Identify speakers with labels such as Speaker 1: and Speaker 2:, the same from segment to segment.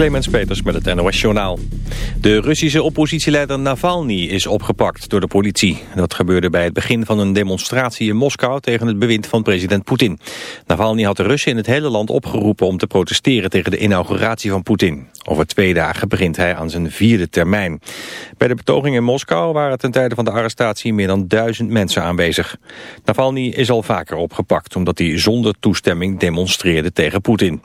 Speaker 1: Clemens Peters met het NOS Journaal. De Russische oppositieleider Navalny is opgepakt door de politie. Dat gebeurde bij het begin van een demonstratie in Moskou tegen het bewind van president Poetin. Navalny had de Russen in het hele land opgeroepen om te protesteren tegen de inauguratie van Poetin. Over twee dagen begint hij aan zijn vierde termijn. Bij de betoging in Moskou waren ten tijde van de arrestatie meer dan duizend mensen aanwezig. Navalny is al vaker opgepakt omdat hij zonder toestemming demonstreerde tegen Poetin.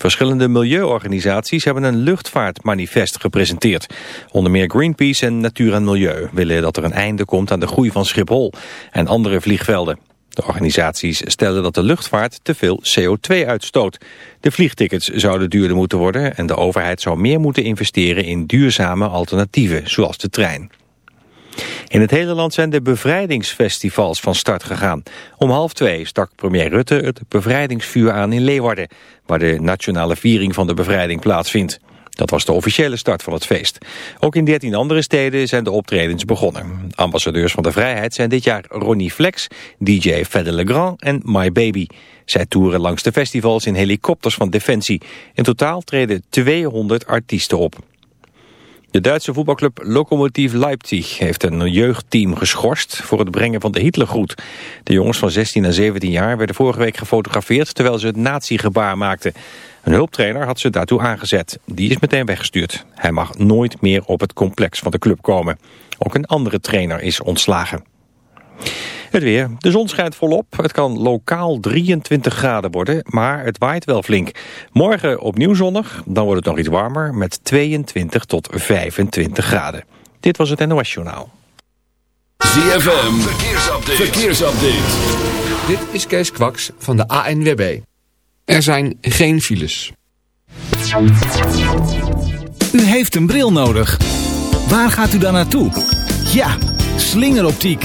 Speaker 1: Verschillende milieuorganisaties hebben een luchtvaartmanifest gepresenteerd. Onder meer Greenpeace en Natuur en Milieu willen dat er een einde komt aan de groei van Schiphol en andere vliegvelden. De organisaties stellen dat de luchtvaart te veel CO2 uitstoot. De vliegtickets zouden duurder moeten worden en de overheid zou meer moeten investeren in duurzame alternatieven, zoals de trein. In het hele land zijn de bevrijdingsfestivals van start gegaan. Om half twee stak premier Rutte het bevrijdingsvuur aan in Leeuwarden... waar de nationale viering van de bevrijding plaatsvindt. Dat was de officiële start van het feest. Ook in 13 andere steden zijn de optredens begonnen. Ambassadeurs van de vrijheid zijn dit jaar Ronnie Flex, DJ Fede Legrand en My Baby. Zij toeren langs de festivals in helikopters van Defensie. In totaal treden 200 artiesten op. De Duitse voetbalclub Lokomotief Leipzig heeft een jeugdteam geschorst voor het brengen van de Hitlergroet. De jongens van 16 en 17 jaar werden vorige week gefotografeerd terwijl ze het nazi-gebaar maakten. Een hulptrainer had ze daartoe aangezet. Die is meteen weggestuurd. Hij mag nooit meer op het complex van de club komen. Ook een andere trainer is ontslagen. Het weer. De zon schijnt volop. Het kan lokaal 23 graden worden, maar het waait wel flink. Morgen opnieuw zonnig, dan wordt het nog iets warmer met 22 tot 25 graden. Dit was het NOS Journaal. ZFM,
Speaker 2: verkeersupdate. verkeersupdate. Dit is Kees Kwaks van de ANWB. Er zijn geen files. U heeft een bril
Speaker 3: nodig. Waar gaat u dan naartoe? Ja, slingeroptiek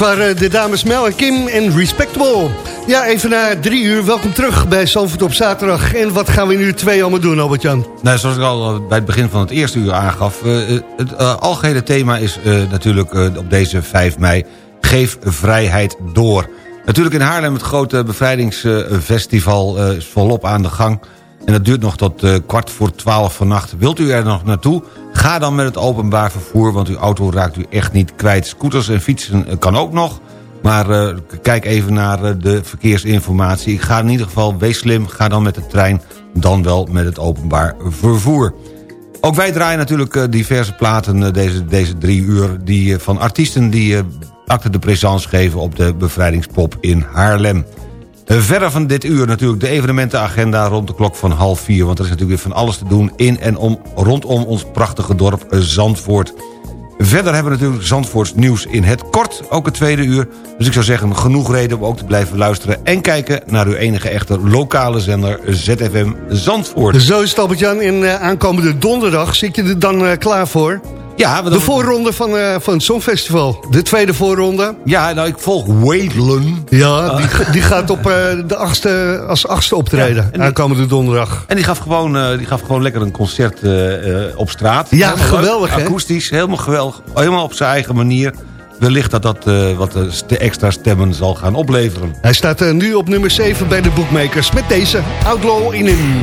Speaker 4: waren eh, de dames Mel en Kim en Respectable. Ja, even na drie uur. Welkom terug bij Zalvoort op zaterdag. En wat gaan we nu twee allemaal doen, Albert-Jan?
Speaker 2: Nou, zoals ik al eh, bij het begin van het eerste uur aangaf... Eh, het uh, algehele thema is natuurlijk op deze 5 mei... Geef vrijheid door. Natuurlijk in Haarlem het grote bevrijdingsfestival is volop aan de gang. En dat duurt nog tot kwart voor twaalf vannacht. Wilt u er nog naartoe... Ga dan met het openbaar vervoer, want uw auto raakt u echt niet kwijt. Scooters en fietsen eh, kan ook nog. Maar eh, kijk even naar eh, de verkeersinformatie. ga in ieder geval, wees slim, ga dan met de trein... dan wel met het openbaar vervoer. Ook wij draaien natuurlijk diverse platen deze, deze drie uur... Die, van artiesten die acte de présence geven op de bevrijdingspop in Haarlem. Verder van dit uur natuurlijk de evenementenagenda rond de klok van half vier. Want er is natuurlijk weer van alles te doen in en om, rondom ons prachtige dorp eh, Zandvoort. Verder hebben we natuurlijk Zandvoorts nieuws in het kort, ook het tweede uur. Dus ik zou zeggen, genoeg reden om ook te blijven luisteren... en kijken naar uw enige echte lokale zender ZFM Zandvoort. Zo is het, jan En eh, aankomende donderdag
Speaker 4: zit je er dan eh, klaar voor? Ja, de voorronde van, uh, van het Songfestival. De tweede voorronde. Ja, nou ik volg Waylon. Ja, die, die, gaat op, eh, de achtste, als achtste optreden. Ja,
Speaker 2: en aankomende donderdag. En die gaf gewoon, eh, die gaf gewoon lekker een concert op straat. Ja, geweldig hè? Akoestisch, helemaal geweldig. Helemaal op zijn eigen manier. Wellicht dat dat wat de extra stemmen zal gaan opleveren.
Speaker 4: Hij staat nu op nummer 7 bij de Bookmakers met deze Outlaw in hem.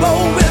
Speaker 5: rainbow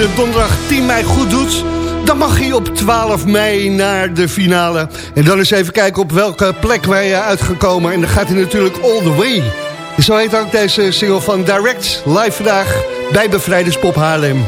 Speaker 4: de donderdag 10 mei goed doet... dan mag hij op 12 mei naar de finale. En dan eens even kijken op welke plek wij eh, uitgekomen. En dan gaat hij natuurlijk all the way. Zo heet ook deze single van Direct, live vandaag bij Bevrijderspop Haarlem.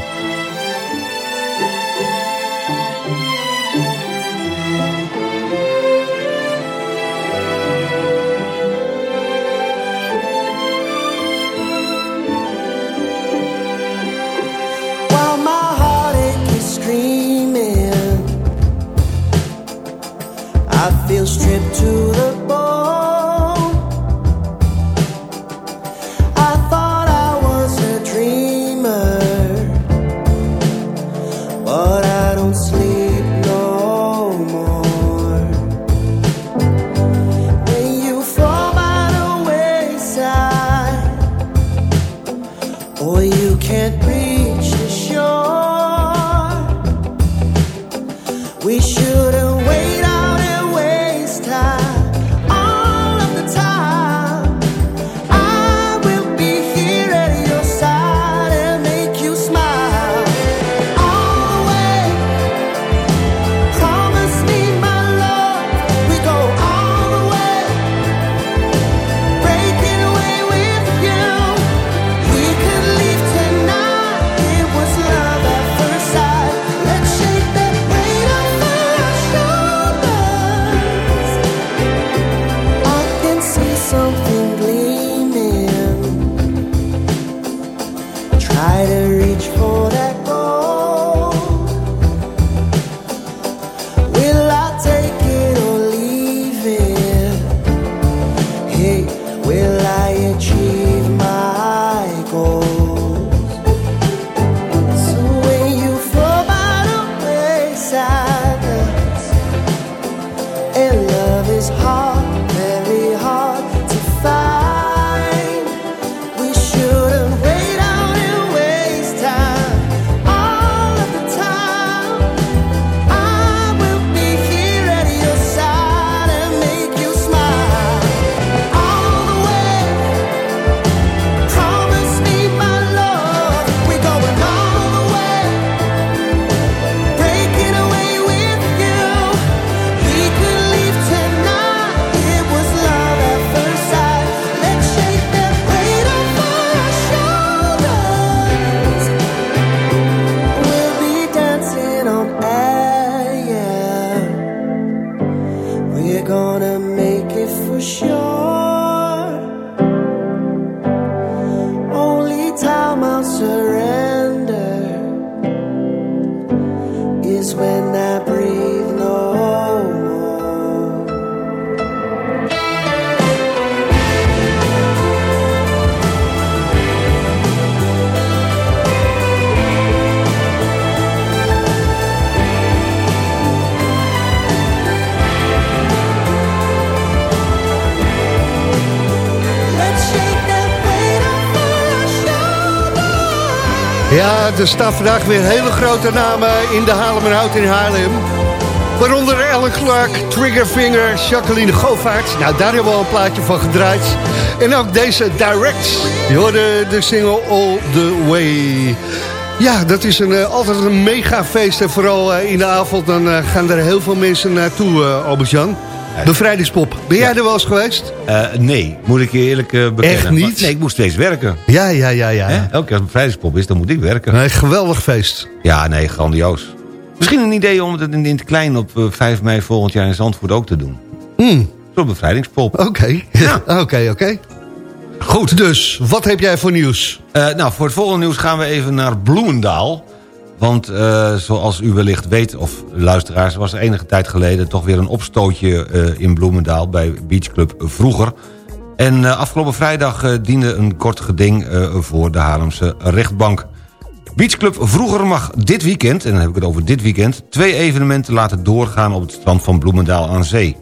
Speaker 4: er staan vandaag weer hele grote namen in de Hout in Haarlem. Waaronder Ellen Clark, Triggerfinger, Jacqueline Govaerts. Nou, daar hebben we al een plaatje van gedraaid. En ook deze Direct. Je hoorde de single All The Way. Ja, dat is een, eh, altijd een megafeest. En vooral eh, in de avond dan eh, gaan er heel veel mensen naartoe, Albert-Jan. Bevrijdingspop.
Speaker 2: Ben jij er wel eens geweest? Eh, nee, moet ik je eerlijk uh, bekennen. Echt niet? nee, ik moest steeds werken. Ja, ja, ja. ja. Hè? Elke keer als bevrijdingspop is, dan moet ik werken. Nee, geweldig feest. Ja, nee, grandioos. Misschien een idee om het in het klein op 5 eh, mei volgend jaar in Zandvoort ook te doen. Mm. Zo'n bevrijdingspop. Oké, ja. oké, oké. Goed. Dus, wat heb jij voor nieuws? nou, voor het volgende nieuws gaan we even naar Bloemendaal. Want eh, zoals u wellicht weet, of luisteraars... was er enige tijd geleden toch weer een opstootje eh, in Bloemendaal... bij Beach Club Vroeger. En eh, afgelopen vrijdag diende een kort geding voor de Haarlemse rechtbank. Beach Club Vroeger mag dit weekend, en dan heb ik het over dit weekend... twee evenementen laten doorgaan op het strand van Bloemendaal aan zee.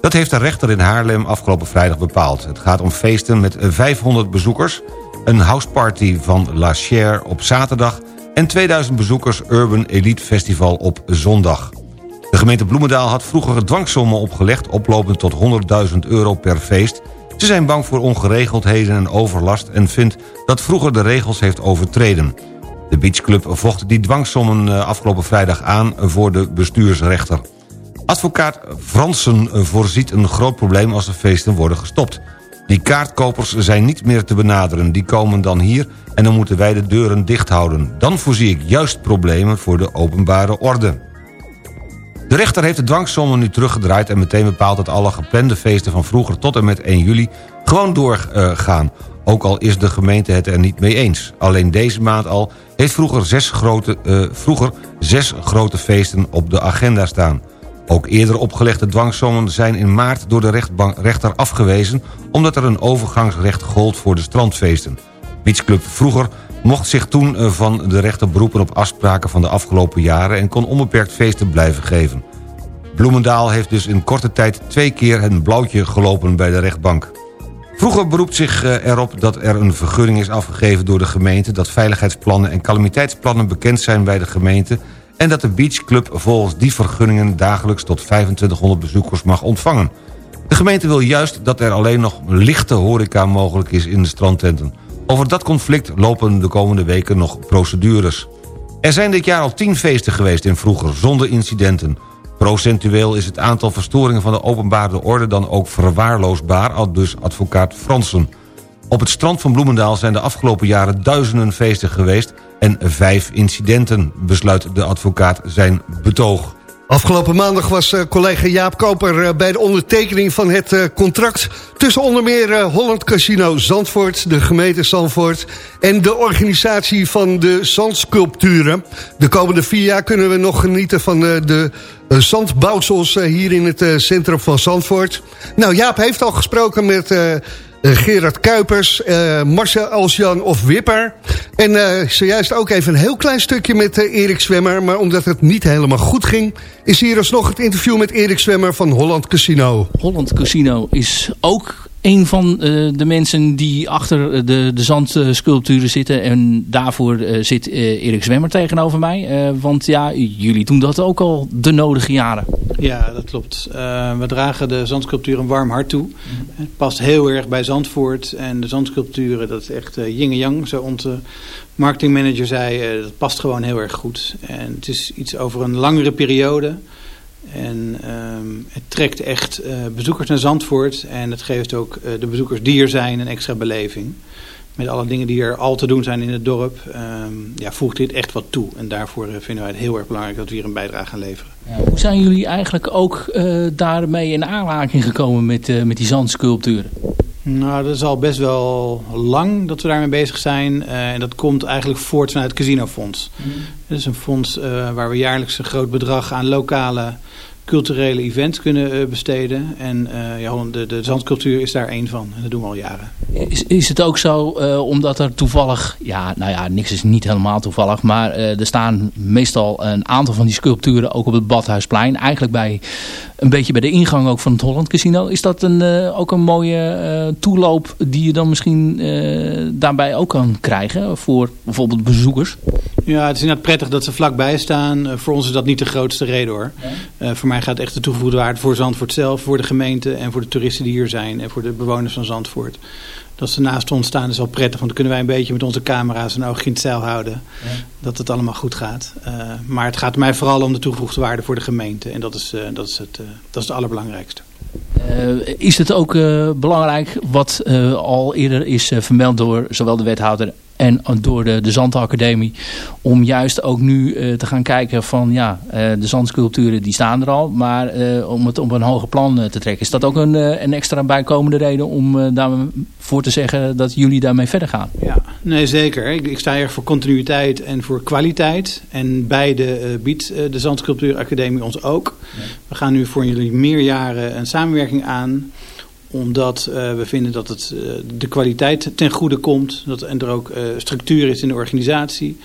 Speaker 2: Dat heeft de rechter in Haarlem afgelopen vrijdag bepaald. Het gaat om feesten met 500 bezoekers... een houseparty van La Cher op zaterdag en 2000 bezoekers Urban Elite Festival op zondag. De gemeente Bloemendaal had vroeger dwangsommen opgelegd... oplopend tot 100.000 euro per feest. Ze zijn bang voor ongeregeldheden en overlast... en vindt dat vroeger de regels heeft overtreden. De beachclub vocht die dwangsommen eh, afgelopen vrijdag aan... voor de bestuursrechter. Advocaat Fransen eh, voorziet een groot probleem als de feesten worden gestopt. Die kaartkopers zijn niet meer te benaderen. Die komen dan hier en dan moeten wij de deuren dicht houden. Dan voorzie ik juist problemen voor de openbare orde. De rechter heeft de dwangsommen nu teruggedraaid... en meteen bepaalt dat alle geplande feesten van vroeger tot en met 1 juli... gewoon doorgaan, ook al is de gemeente het er niet mee eens. Alleen deze maand al heeft vroeger zes grote, eh, vroeger zes grote feesten op de agenda staan. Ook eerder opgelegde dwangsommen zijn in maart door de rechter afgewezen... omdat er een overgangsrecht gold voor de strandfeesten. Beachclub Vroeger mocht zich toen eh, van de rechter beroepen op afspraken van de afgelopen jaren... en kon onbeperkt feesten blijven geven. Bloemendaal heeft dus in korte tijd twee keer het blauwtje gelopen bij de rechtbank. Vroeger beroept zich eh, erop dat er een vergunning is afgegeven door de gemeente... dat veiligheidsplannen en calamiteitsplannen bekend zijn bij de gemeente en dat de beachclub volgens die vergunningen dagelijks tot 2500 bezoekers mag ontvangen. De gemeente wil juist dat er alleen nog lichte horeca mogelijk is in de strandtenten. Over dat conflict lopen de komende weken nog procedures. Er zijn dit jaar al tien feesten geweest in vroeger, zonder incidenten. Procentueel is het aantal verstoringen van de openbare orde dan ook verwaarloosbaar... al dus advocaat Fransen. Op het strand van Bloemendaal zijn de afgelopen jaren duizenden feesten geweest... en vijf incidenten, besluit de advocaat zijn betoog.
Speaker 4: Afgelopen maandag was eh, collega Jaap Koper eh, bij de ondertekening van het eh, contract... tussen onder meer Holland Casino Zandvoort, de gemeente Zandvoort... en de organisatie van de zandsculpturen. De komende vier jaar kunnen we nog genieten van de zandbouwsels hier in het centrum van Zandvoort. Nou, Jaap heeft al gesproken met Gerard Kuipers, uh, Marcel Alsjan of Wipper. En uh, zojuist ook even een heel klein stukje met eh, Erik Zwemmer. Maar omdat het niet helemaal goed ging... is hier alsnog het interview met Erik Zwemmer van Holland Casino. Holland Casino is ook een van eh, de mensen die achter eh, de, de
Speaker 6: zandsculpturen zitten. En daarvoor eh, zit Erik Zwemmer tegenover mij. want ja, jullie doen dat ook al de nodige jaren.
Speaker 3: Ja, dat klopt. we dragen de zandsculptuur een warm hart toe. Het past heel erg bij Zandvoort. En de zandsculpturen, dat is echt yin en yang. Zo onze marketingmanager zei, dat past gewoon heel erg goed. En het is iets over een langere periode... En ehm, het trekt echt eh, bezoekers naar Zandvoort. En het geeft ook eh, de bezoekers die er zijn een extra beleving. Met alle dingen die er al te doen zijn in het dorp, ehm, ja, voegt dit echt wat toe. En daarvoor eh, vinden wij het heel erg belangrijk dat we hier een bijdrage gaan leveren.
Speaker 6: Ja, hoe zijn jullie eigenlijk ook daarmee in aanraking gekomen met, met die zandsculpturen?
Speaker 3: Nou, dat is al best wel lang dat we daarmee bezig zijn. Eh, en dat komt eigenlijk voort vanuit het Casinofonds. Mhm. Dat is een fonds eh, waar we jaarlijks een groot bedrag aan lokale culturele event kunnen eh, besteden. En eh, ja, de, de zandcultuur is daar één van. En dat doen we al jaren.
Speaker 6: Is, is het ook zo, eh, omdat er toevallig... Ja, nou ja, niks is niet helemaal toevallig. Maar er staan meestal een aantal van die sculpturen ook op het Badhuisplein. Eigenlijk bij, een beetje bij de ingang ook van het Holland Casino. Is dat een, ook een mooie toeloop die je dan misschien daarbij ook kan krijgen? Voor bijvoorbeeld bezoekers?
Speaker 3: Ja, het is inderdaad prettig dat ze vlakbij staan. voor ons is dat niet de grootste reden hoor maar gaat echt de toegevoegde waarde voor Zandvoort zelf, voor de gemeente en voor de toeristen die hier zijn en voor de bewoners van Zandvoort. Dat ze naast ons staan is al prettig, want dan kunnen wij een beetje met onze camera's een oogje in het zeil houden. Dat het allemaal goed gaat. Eh, maar het gaat mij vooral om de toegevoegde waarde voor de gemeente en dat is, eh, dat is, het, eh, dat is het allerbelangrijkste.
Speaker 6: is het ook belangrijk wat al eerder is vermeld door zowel de wethouder en door de, de Zandacademie. Om juist ook nu eh, te gaan kijken van ja, eh, de zandsculpturen die staan er al. Maar eh, om het op een hoger plan te trekken. Is dat ook een, een extra bijkomende reden om daarvoor te zeggen dat jullie daarmee verder gaan? Ja,
Speaker 3: nee zeker. Ik, ik sta erg voor continuïteit en voor kwaliteit. En beide biedt de Zandsculptuuracademie ons ook. We gaan nu voor jullie meer jaren een samenwerking aan omdat eh, we vinden dat het eh, de kwaliteit ten goede komt. Dat, en er ook eh, structuur is in de organisatie.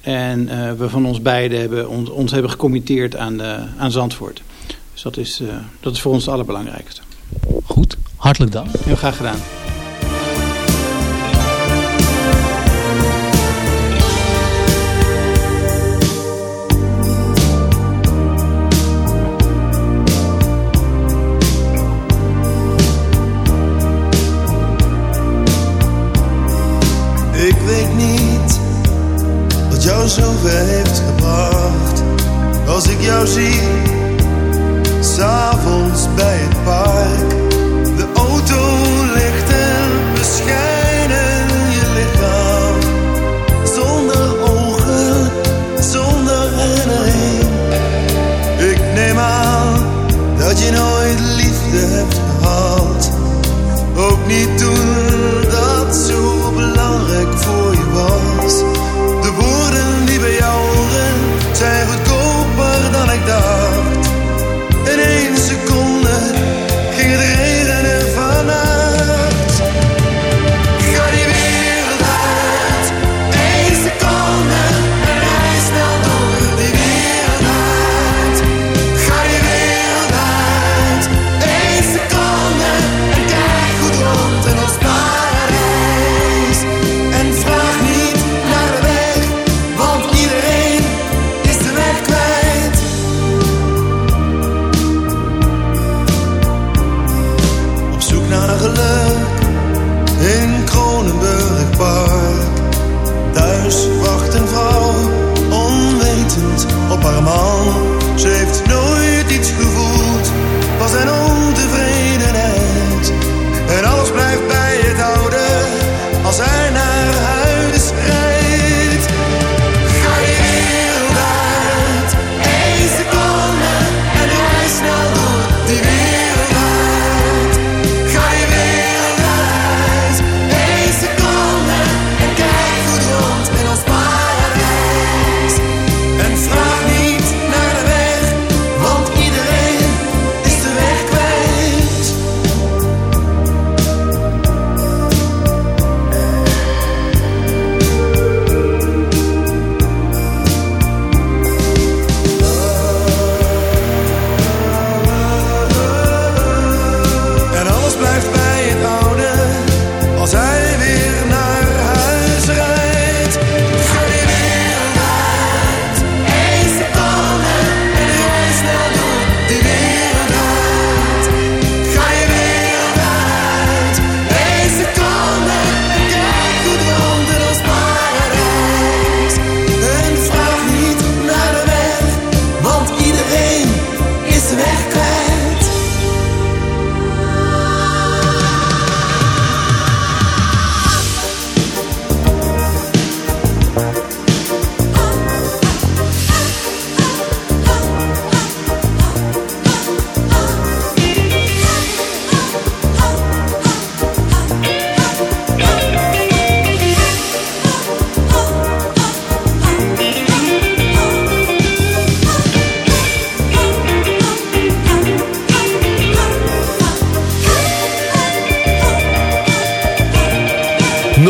Speaker 3: En we van ons beiden hebben, ons, hebben gecommitteerd aan, aan Zandvoort. Dus dat is, dat is voor ons het allerbelangrijkste.
Speaker 6: Goed, hartelijk dank.
Speaker 3: Heel graag gedaan.
Speaker 7: jou heeft gebracht. Als ik jou zie, s'avonds bij het park. De auto ligt en bescheiden je lichaam. Zonder ogen, zonder herinnering. Ik neem aan dat je nooit liefde hebt gehad. Ook niet toen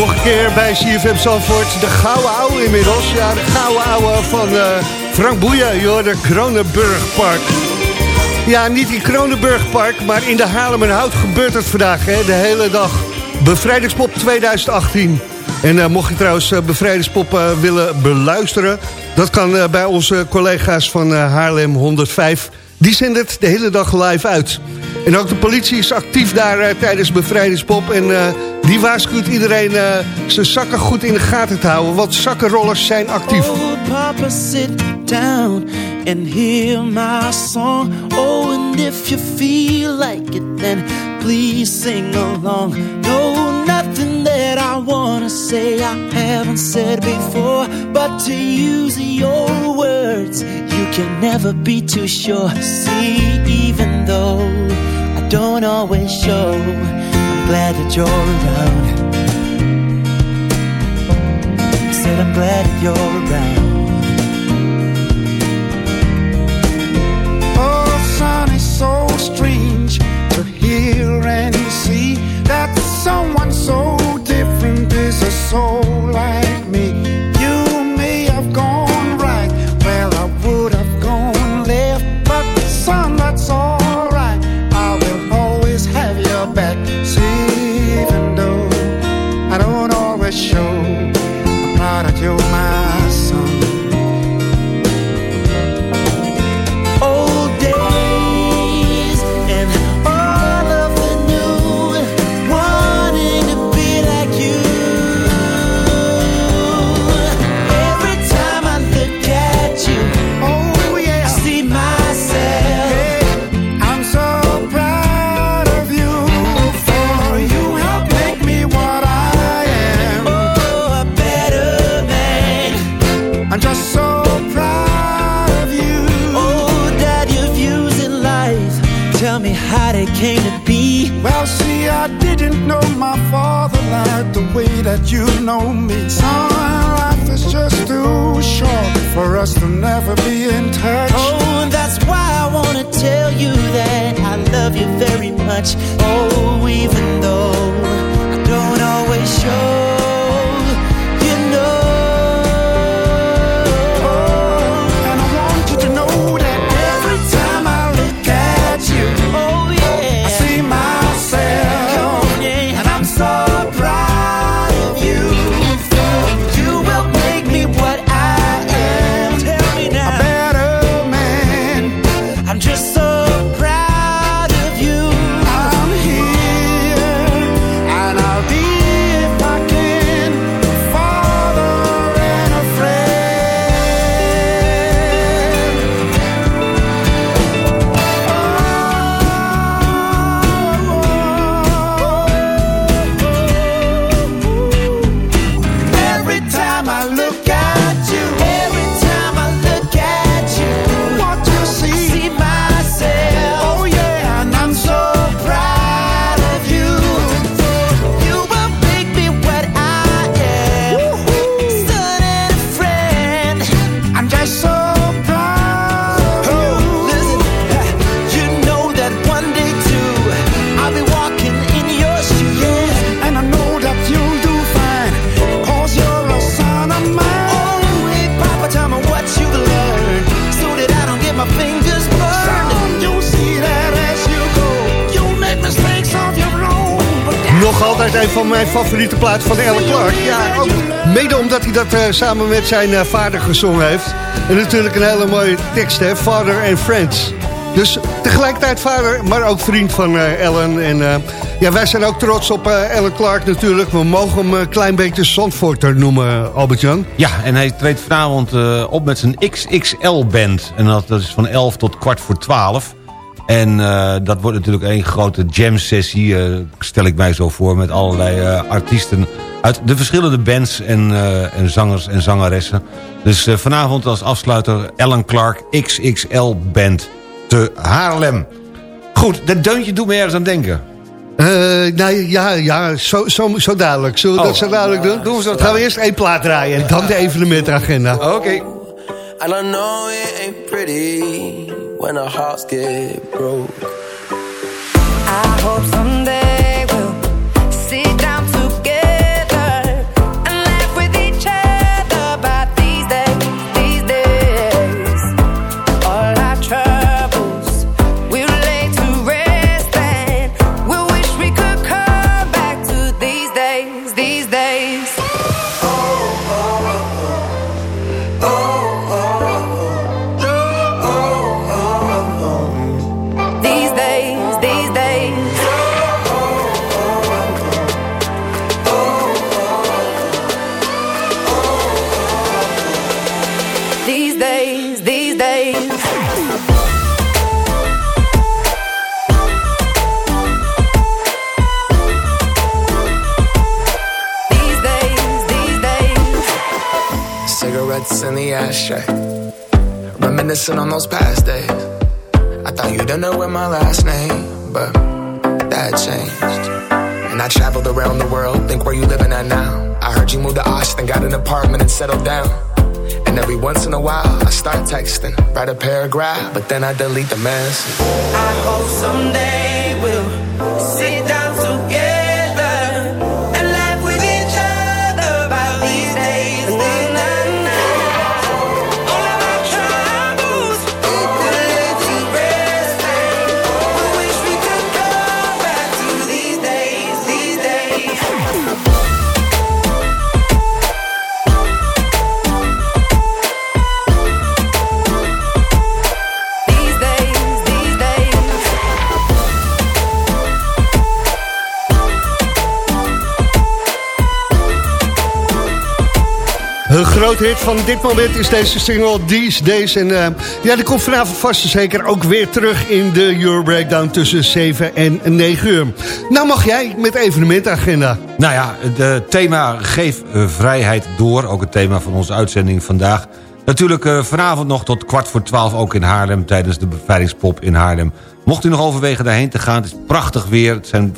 Speaker 4: Nog een keer bij CFM Zandvoort. De gouden ouwe inmiddels. Ja, de gouden ouwe van eh, Frank Boeien. joh, de Kronenburgpark. Ja, niet in Kronenburgpark, maar in de Haarlem en Hout gebeurt het vandaag. Hè, de hele dag. Bevrijdingspop 2018. En eh, mocht je trouwens eh, Bevrijdingspop willen beluisteren... dat kan bij onze collega's van Haarlem 105. Die zenden het de hele dag live uit. En ook de politie is actief daar eh, tijdens bevrijdingspop. En eh, die waarschuwt iedereen eh, zijn zakken goed in de gaten te houden. Want zakkenrollers zijn actief. Oh, papa, sit down
Speaker 8: and hear my song. Oh, and if you feel like it, then please sing along. No, nothing that I wanna say I haven't said before. But to use your words, you can never be too sure. See, even though don't always show. I'm glad that you're around.
Speaker 9: I said I'm glad that you're around.
Speaker 7: Oh, son, it's so strange to hear and see that someone so different is a soul like me.
Speaker 4: tijd een van mijn favoriete plaat van Ellen Clark. Ja, ook mede omdat hij dat eh, samen met zijn eh, vader gezongen heeft. En natuurlijk een hele mooie tekst, hè? Father and Friends. Dus tegelijkertijd vader, maar ook vriend van uh, eh, Ellen. En ja, wij zijn ook trots op Ellen Clark natuurlijk. We mogen hem een klein beetje Zandvoorter
Speaker 2: noemen, Albert-Jan. Ja, en hij treedt vanavond op met zijn XXL-band. En dat, dat is van 11 tot kwart voor 12. En eh, dat wordt natuurlijk één grote jam-sessie, eh, stel ik mij zo voor... met allerlei eh, artiesten uit de verschillende bands en, en zangers en zangeressen. Dus vanavond als afsluiter Ellen Clark XXL Band te Haarlem. Goed, dat deuntje doet me ergens aan denken.
Speaker 4: nou ja, ja zo, zo, zo dadelijk. Zullen we dat oh. zo dadelijk doen? doen we Gaan we eerst één plaat draaien en dan de evenementagenda.
Speaker 7: Oké. And I know it ain't pretty when our hearts get broke. I hope someday.
Speaker 10: in the ashtray. Reminiscing on those past days. I thought you'd end up with my last name, but that changed. And I traveled around the world, think where you living at now. I heard you moved to Austin, got an apartment and settled down. And every once in a while, I start texting, write a
Speaker 5: paragraph, but then I delete the message. I hope someday.
Speaker 4: grote hit van dit moment is deze single These Days. En eh, ja, die komt vanavond vast en zeker ook weer terug in de Your Breakdown tussen 7 en 9 uur. Nou mag jij met evenementagenda.
Speaker 2: Nou ja, het eh, thema Geef eh, Vrijheid Door, ook het thema van onze uitzending vandaag. Natuurlijk vanavond nog tot kwart voor 12 ook in Haarlem tijdens de beveiligingspop in Haarlem. Mocht u nog overwegen daarheen te gaan, het is prachtig weer. Het zijn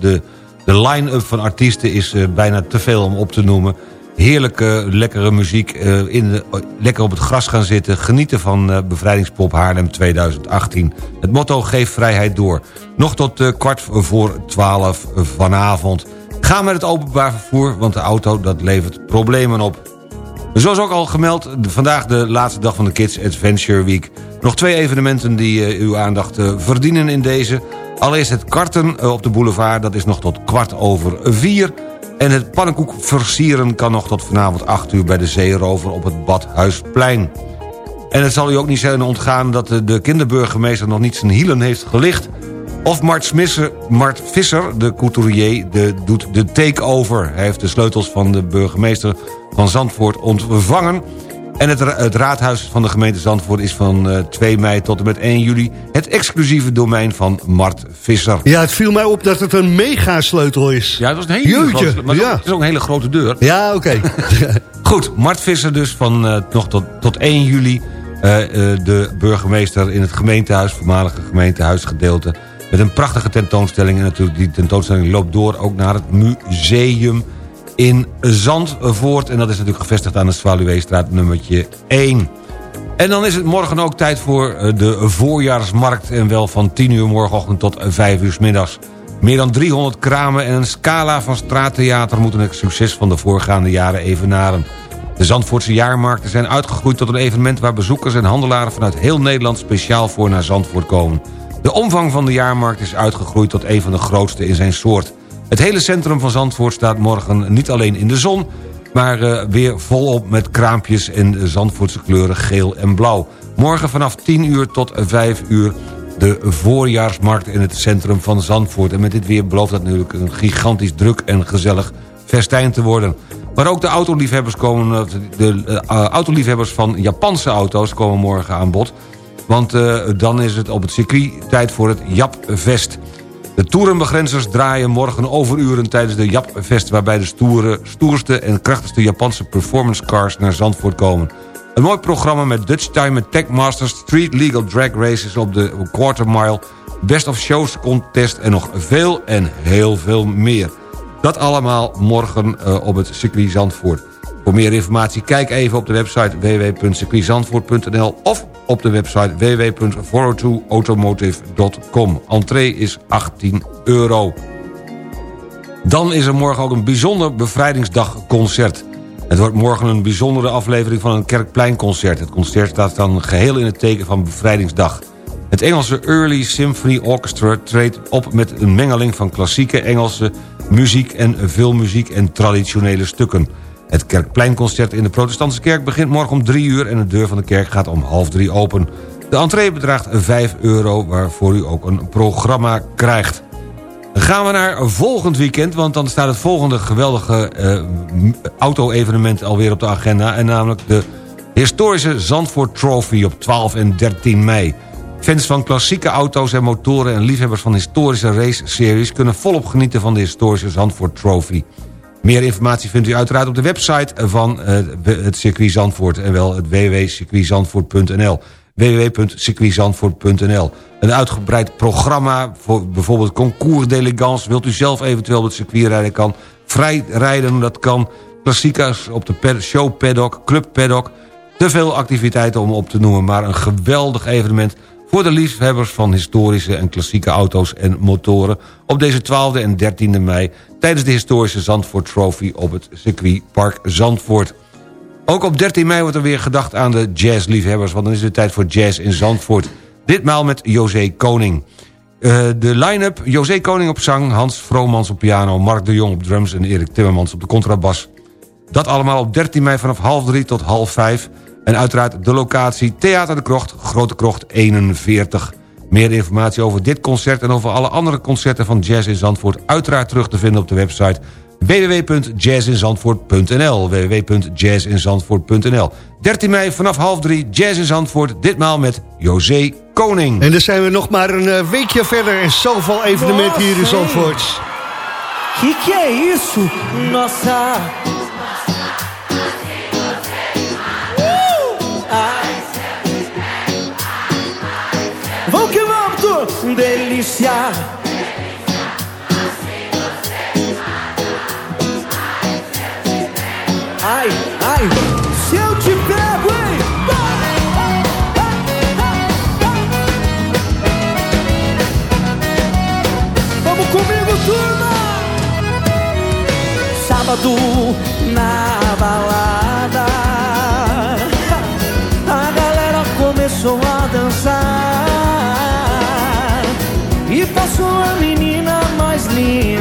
Speaker 2: de... De line-up van artiesten is bijna te veel om op te noemen heerlijke, lekkere muziek. Eh, in lekker op het gras gaan zitten. Genieten van eh, Bevrijdingspop Haarlem 2018. Het motto geef vrijheid door. Nog tot eh, kwart voor twaalf vanavond. Ga met het openbaar vervoer, want de auto dat levert problemen op. Zoals ook al gemeld, vandaag de laatste dag van de Kids Adventure Week. Nog twee evenementen die uw aandacht verdienen in deze. Allereerst het karten op de boulevard, dat is nog tot kwart over vier... En het pannenkoek versieren kan nog tot vanavond 8 uur... bij de Zeerover op het Badhuisplein. En het zal u ook niet zijn ontgaan dat de kinderburgemeester... nog niet zijn hielen heeft gelicht... Of Mart, Smisser, Mart Visser, de couturier, de, doet de takeover. Hij heeft de sleutels van de burgemeester van Zandvoort ontvangen... En het, het, raadhuis van de gemeente Zandvoort is van uh, eh, 2 mei tot en met 1 juli... het exclusieve domein van Mart Visser. Ja, het viel mij op dat het een mega sleutel is. Ja, het was een hele grote maar ja. het is ook een hele grote deur. Ja, oké. Goed, Mart Visser dus van eh, nog tot, tot 1 juli... Eh, de burgemeester in het gemeentehuis, voormalige gemeentehuisgedeelte... met een prachtige tentoonstelling. En natuurlijk die tentoonstelling loopt door ook naar het museum in Zandvoort. En dat is natuurlijk gevestigd aan de Svaluweestraat nummertje 1. En dan is het morgen ook tijd voor eh, de voorjaarsmarkt. En wel van 10 uur morgenochtend tot 5 uur middags. Meer dan 300 kramen en een scala van straattheater... moeten het succes van de voorgaande jaren evenaren. De Zandvoortse jaarmarkten zijn uitgegroeid tot een evenement... waar bezoekers en handelaren vanuit heel Nederland speciaal voor naar Zandvoort komen. De omvang van de jaarmarkt is uitgegroeid tot een van de grootste in zijn soort. Het hele centrum van Zandvoort staat morgen niet alleen in de zon... maar eh, weer volop met kraampjes in Zandvoortse kleuren geel en blauw. Morgen vanaf 10 uur tot 5 uur de voorjaarsmarkt in het centrum van Zandvoort. En met dit weer belooft dat natuurlijk een gigantisch druk en gezellig festijn te worden. Maar ook de autoliefhebbers, komen, eh, de eh, autoliefhebbers van Japanse auto's komen morgen aan bod. Want dan is het op het circuit tijd voor het Japfest. De toerenbegrenzers draaien morgen overuren tijdens de Japfest... waarbij de stoere, stoerste en krachtigste Japanse performance cars naar Zandvoort komen. Een mooi programma met Dutch Time Tech Masters... Street Legal Drag Races op de Quarter Mile... Best of Shows Contest en nog veel en heel veel meer. Dat allemaal morgen eh, op het circuit Zandvoort. Voor meer informatie kijk even op de website www.circuitzandvoort.nl of op de website 2 automotivecom Entree is 18 euro. Dan is er morgen ook een bijzonder bevrijdingsdagconcert. Het wordt morgen een bijzondere aflevering van een Kerkpleinconcert. Het concert staat dan geheel in het teken van Bevrijdingsdag. Het Engelse Early Symphony Orchestra treedt op met een mengeling van klassieke Engelse muziek en veel muziek en traditionele stukken. Het Kerkpleinconcert in de protestantse kerk begint morgen om 3 uur... en de deur van de kerk gaat om half 3 open. De entree bedraagt 5 euro, waarvoor u ook een programma krijgt. gaan we naar volgend weekend, want dan staat het volgende geweldige eh, auto-evenement alweer op de agenda. En namelijk de historische Zandvoort Trophy op 12 en 13 mei. Fans van klassieke auto's en motoren en liefhebbers van historische race-series... kunnen volop genieten van de historische Zandvoort Trophy. Meer informatie vindt u uiteraard op de website van eh, het circuit Zandvoort. En wel het www.circuitzandvoort.nl www.circuitzandvoort.nl Een uitgebreid programma, voor bijvoorbeeld concours d'élégance... wilt u zelf eventueel op het circuit rijden kan. Vrij rijden, dat kan. Klassiekers op de show paddock, club paddock. Te veel activiteiten om op te noemen, maar een geweldig evenement voor de liefhebbers van historische en klassieke auto's en motoren... op deze 12e en 13e mei tijdens de historische Zandvoort Trophy... op het circuitpark Zandvoort. Ook op 13 mei wordt er weer gedacht aan de jazzliefhebbers... want dan is het tijd voor jazz in Zandvoort. Ditmaal met José Koning. Eh, de line-up, José Koning op zang, Hans Vromans op piano... Mark de Jong op drums en Erik Timmermans op de contrabas. Dat allemaal op 13 mei vanaf half drie tot half vijf... En uiteraard de locatie Theater de Krocht, Grote Krocht 41. Meer informatie over dit concert en over alle andere concerten van Jazz in Zandvoort... uiteraard terug te vinden op de website www.jazzinzandvoort.nl www.jazzinzandvoort.nl 13 mei vanaf half drie, Jazz in Zandvoort, ditmaal met José Koning. En dan zijn we nog maar een eh, weekje verder en zoveel evenementen hier in
Speaker 4: Zandvoort.
Speaker 11: Que que é isso? Nossa, Vamos que vamos, tu! Delícia! Ai,
Speaker 10: ai, se eu te pego, hein?
Speaker 11: Vamos comigo, turma! Sábado na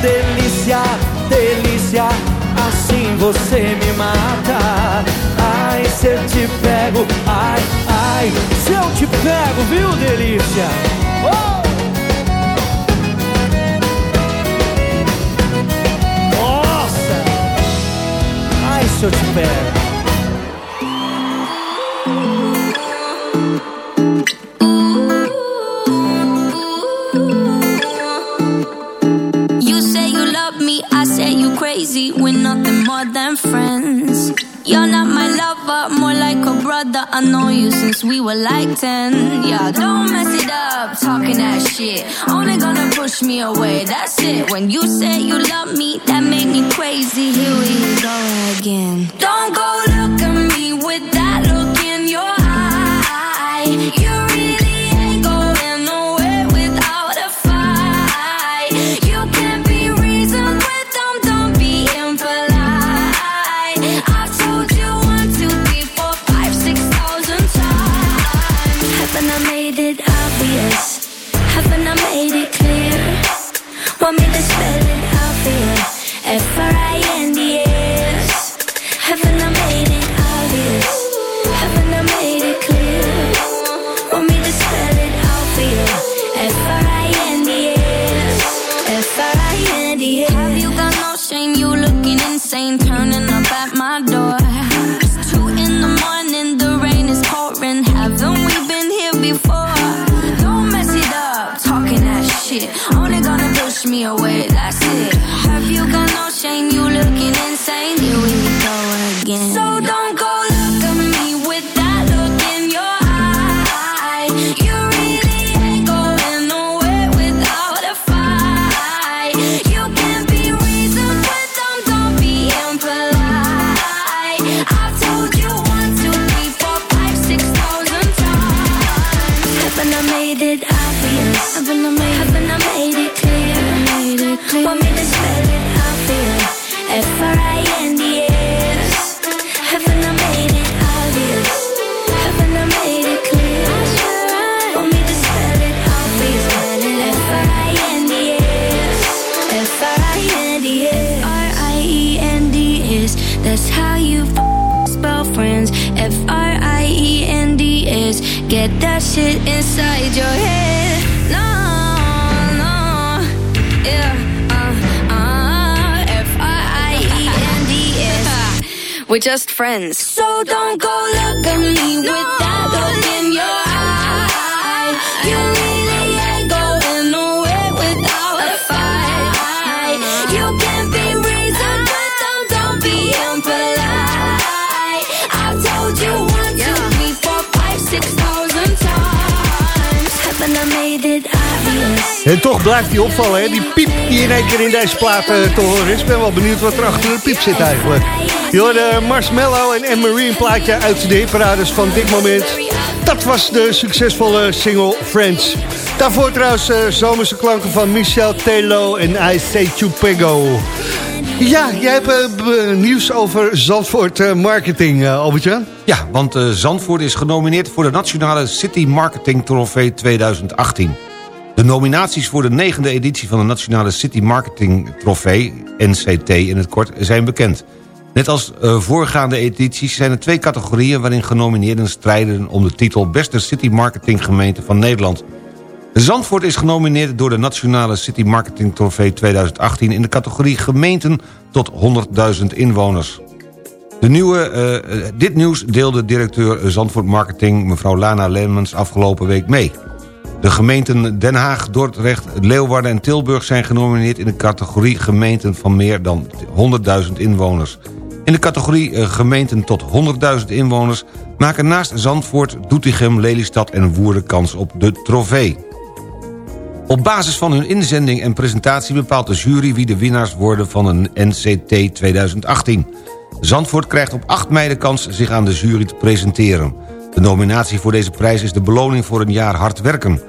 Speaker 11: Delícia, delícia, assim você me mata. Ai, se eu te pego, ai, ai, se eu te pego, viu, delícia? Oh! Nossa! Ai, se eu te pego.
Speaker 12: know you since we were like 10. Yeah, don't mess it up, talking that shit. Only gonna push me away, that's it. When you say you love me, that made me crazy. Here we go again. Don't go That's how you f- spell friends. F R I E N D S. Get that shit inside your head. No, no, yeah. Uh, uh, F R I E N D S. We're just friends. So don't go look at me no, with that look in your eye. You
Speaker 4: En toch blijft die opvallen, hè? die piep die in één keer in deze plaat eh, te horen is. Ik ben wel benieuwd wat er achter de piep zit eigenlijk. Je hoorde Marshmallow en Anne-Marie een plaatje uit de parades van dit moment. Dat was de succesvolle single Friends. Daarvoor trouwens eh, zomerse klanken van Michel Telo en I Say Chupengo. Ja, jij hebt eh,
Speaker 2: nieuws over Zandvoort eh, Marketing, uh, eh, Albertje. Ja, want Zandvoort is genomineerd voor de Nationale City Marketing Trofee 2018. De nominaties voor de negende editie van de Nationale City Marketing Trofee, NCT in het kort, zijn bekend. Net als voorgaande edities zijn er twee categorieën waarin genomineerden strijden om de titel Beste City Marketing Gemeente van Nederland... Zandvoort is genomineerd door de Nationale City Marketing Trofee 2018... in de categorie gemeenten tot 100.000 inwoners. De nieuwe, eh, eh, dit nieuws deelde directeur Zandvoort Marketing mevrouw Lana Lemmens afgelopen week mee. De gemeenten Den Haag, Dordrecht, Leeuwarden en Tilburg zijn genomineerd in de categorie gemeenten van meer dan 100.000 inwoners. In de categorie eh, gemeenten tot 100.000 inwoners maken naast Zandvoort, Doetinchem, Lelystad en Woerden kans op de trofee. Op basis van hun inzending en presentatie bepaalt de jury... wie de winnaars worden van een NCT 2018. Zandvoort krijgt op 8 mei de kans zich aan de jury te presenteren. De nominatie voor deze prijs is de beloning voor een jaar hard werken.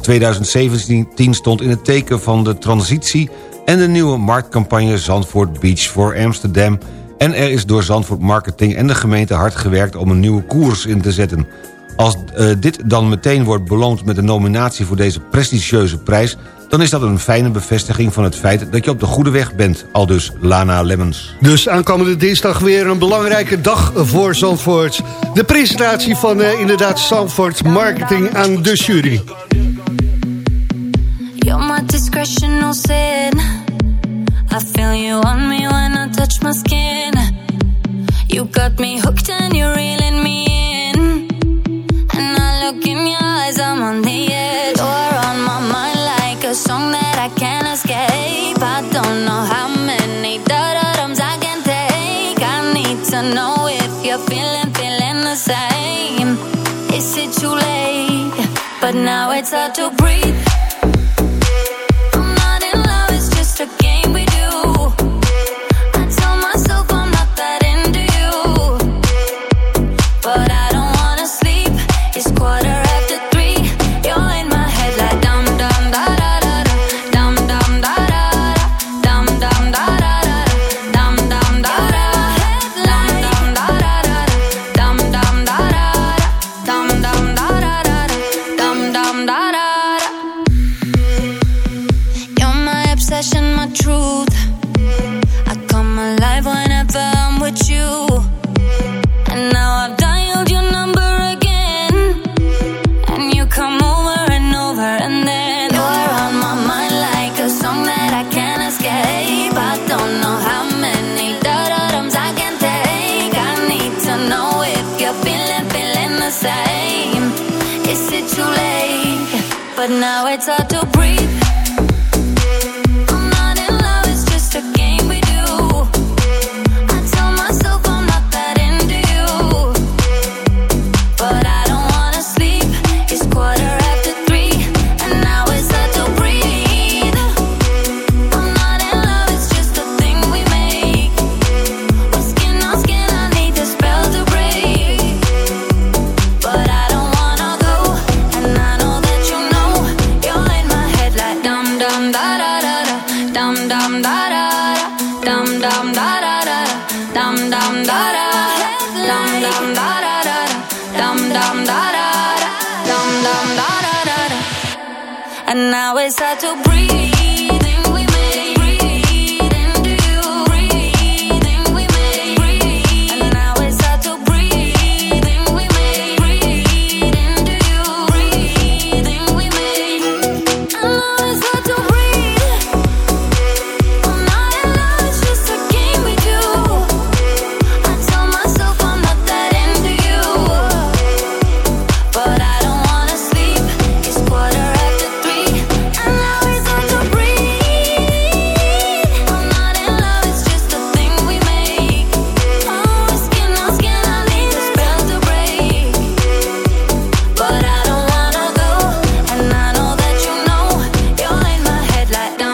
Speaker 2: 2017 stond in het teken van de transitie... en de nieuwe marktcampagne Zandvoort Beach voor Amsterdam... en er is door Zandvoort Marketing en de gemeente hard gewerkt... om een nieuwe koers in te zetten... Als eh, dit dan meteen wordt beloond met een nominatie voor deze prestigieuze prijs... dan is dat een fijne bevestiging van het feit dat je op de goede weg bent. Al dus Lana Lemmens. Dus
Speaker 4: aankomende dinsdag weer een belangrijke dag voor Zandvoort. De presentatie van eh, inderdaad Zandvoort Marketing aan de jury.
Speaker 13: You're my discretionary sin. I feel you on me when I touch my skin. You got me hooked and you really But now it's hard to breathe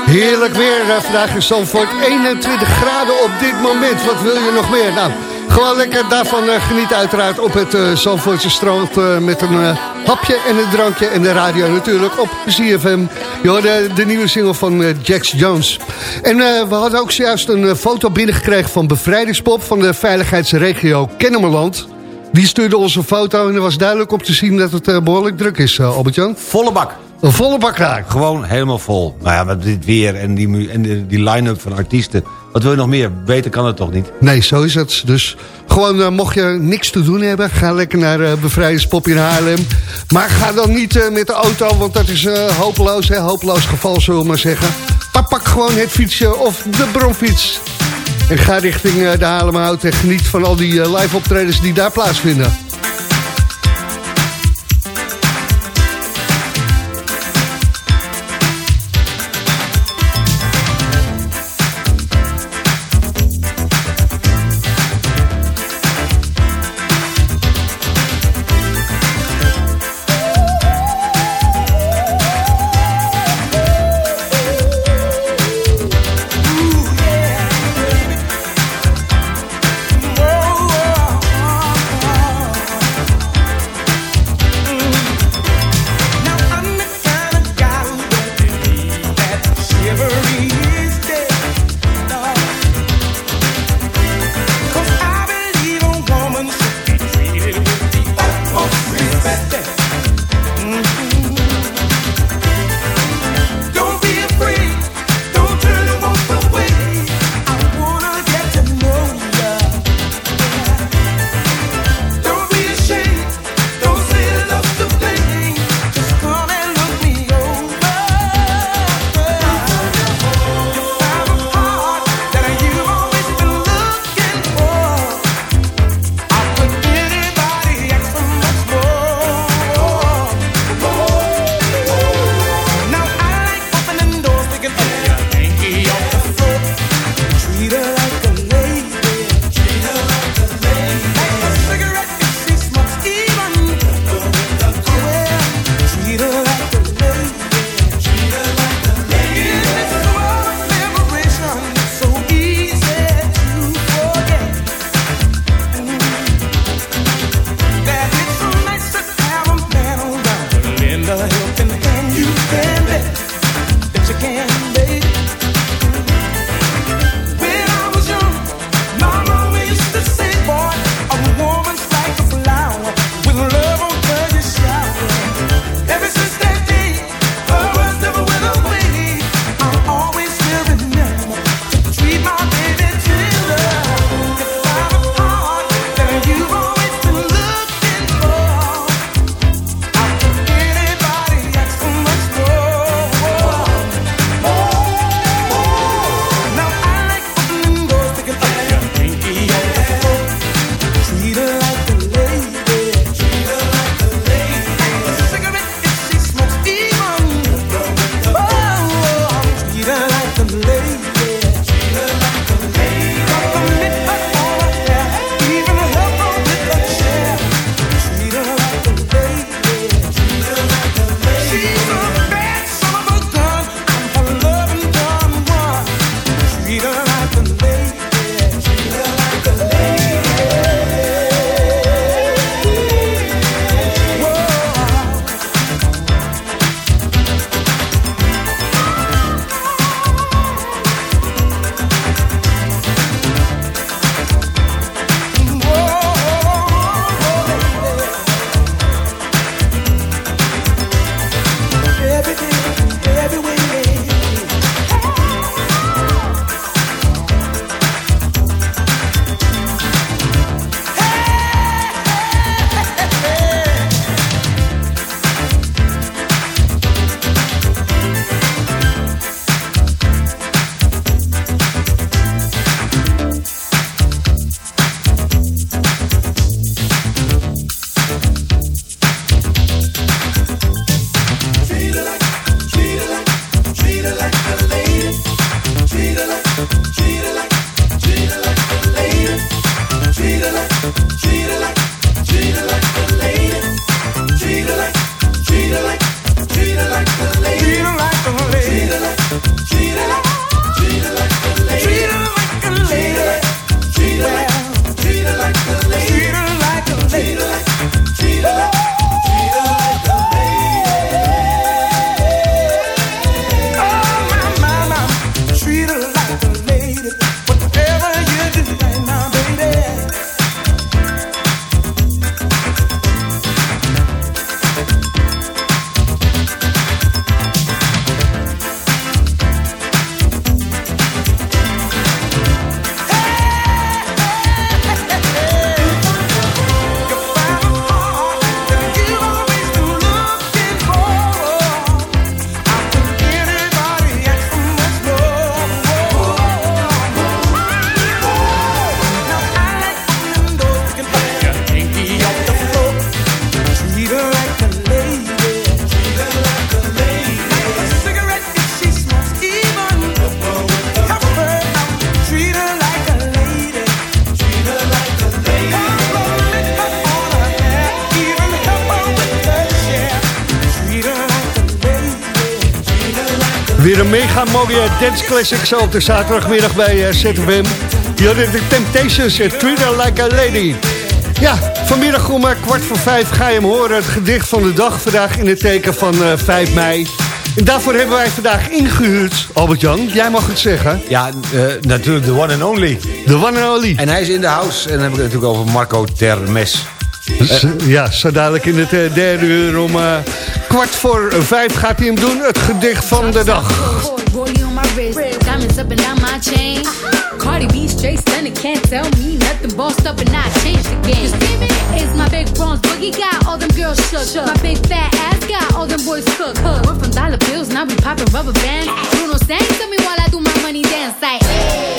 Speaker 4: Heerlijk weer eh, vandaag in Zandvoort. 21 graden op dit moment. Wat wil je nog meer? Nou, gewoon lekker daarvan eh, genieten uiteraard op het uh, Zandvoortse strand... met een hapje en een drankje en de radio natuurlijk op ZFM. Je de, de nieuwe single van uh, Jax Jones. En we hadden ook zojuist een foto binnengekregen van Bevrijdingspop... van de veiligheidsregio Kennemerland... Die stuurde onze foto en er was duidelijk op te zien dat het behoorlijk druk is, Albert-Jan. Volle bak. Een volle bak raak,
Speaker 2: gewoon helemaal vol. Nou ja, met dit weer en die, en die line-up van artiesten. Wat wil je nog meer? Beter kan het toch niet?
Speaker 4: Nee, zo is het. Dus gewoon eh, mocht je niks te doen hebben... ga lekker naar uh, Bevrijdingspop in Haarlem. Maar ga dan niet eh, met de auto, want dat is hopeloos. Hè? Hopeloos geval, zullen we maar zeggen. pak gewoon het fietsje of de bromfiets. En ga richting de Haarlemhout en geniet van al die live optredens die daar plaatsvinden. mooie dance classic zo op de zaterdagmiddag bij eh, ZFM. Jullie de Temptations en eh, Treat Like a Lady. Ja, vanmiddag om eh, kwart voor vijf ga je hem horen. Het gedicht van de dag vandaag in het teken van 5 mei. En daarvoor hebben wij vandaag ingehuurd,
Speaker 2: Albert-Jan. Jij mag het zeggen. Ja, natuurlijk de one and only. De one and only. En hij is in de house. En dan heb ik het natuurlijk over Marco Termes. ja, zo dadelijk in het
Speaker 4: derde uur om kwart voor vijf gaat hij hem doen. Het gedicht van de dag.
Speaker 14: Rollie on my wrist, diamonds up and down my chain. Uh-huh. Cardi B straight stunning, can't tell me nothing. Bossed up and I changed the game. It's my big bronze boogie, got all them girls shook. My big fat ass got all them boys cooked. We're from dollar bills, now we popping rubber bands. Bruno sang tell me while I do my money dance like. Hey.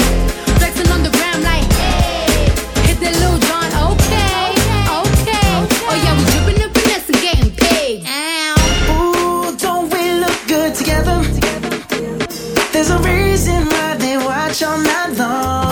Speaker 14: Flexing on the gram like. Hey. Hit that little
Speaker 8: all night long.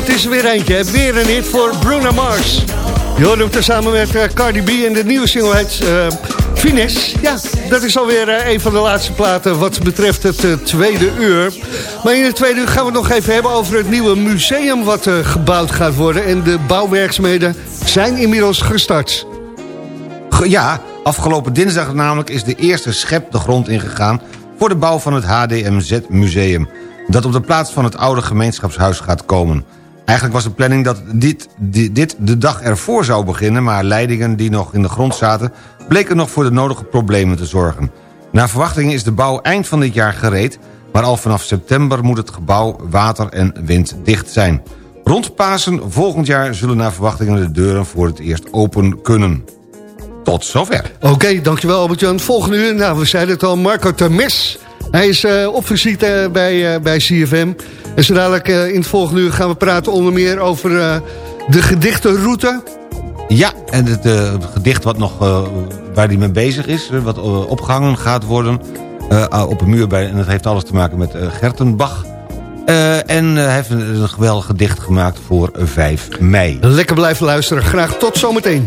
Speaker 4: dat is er weer eentje. Weer een hit voor Bruno Mars. Je hoort hem samen met eh, Cardi B en de nieuwe single heet uh, Ja, dat is alweer uh, een van de laatste platen wat betreft het tweede uur. Maar in het tweede uur gaan we het nog even hebben over het nieuwe museum wat gebouwd gaat worden. En de bouwwerkzaamheden
Speaker 2: zijn inmiddels gestart. Ja, afgelopen dinsdag namelijk is de eerste schep de grond ingegaan... voor de bouw van het HDMZ-museum. Dat op de plaats van het oude gemeenschapshuis gaat komen. Eigenlijk was de planning dat dit, dit de dag ervoor zou beginnen... maar leidingen die nog in de grond zaten... bleken nog voor de nodige problemen te zorgen. Naar verwachting is de bouw eind van dit jaar gereed... maar al vanaf september moet het gebouw water- en winddicht zijn. Rond Pasen volgend jaar zullen naar verwachtingen de deuren voor het eerst open kunnen. Tot zover. Oké, okay, dankjewel Albert-Jan.
Speaker 4: Volgende uur, nou we zeiden het al, Marco Termes hij is uh, op visite eh, bij, eh, bij CFM. En zo dadelijk in het volgende uur gaan we praten onder meer over de gedichtenroute.
Speaker 2: Ja, en het, gedicht wat nog, waar hij mee bezig is, wat opgehangen gaat worden ah, op een muur. Bij, en dat heeft alles te maken met Gertenbach. en hij heeft een, een geweldig gedicht gemaakt voor 5 mei. Lekker blijven luisteren. Graag tot zometeen.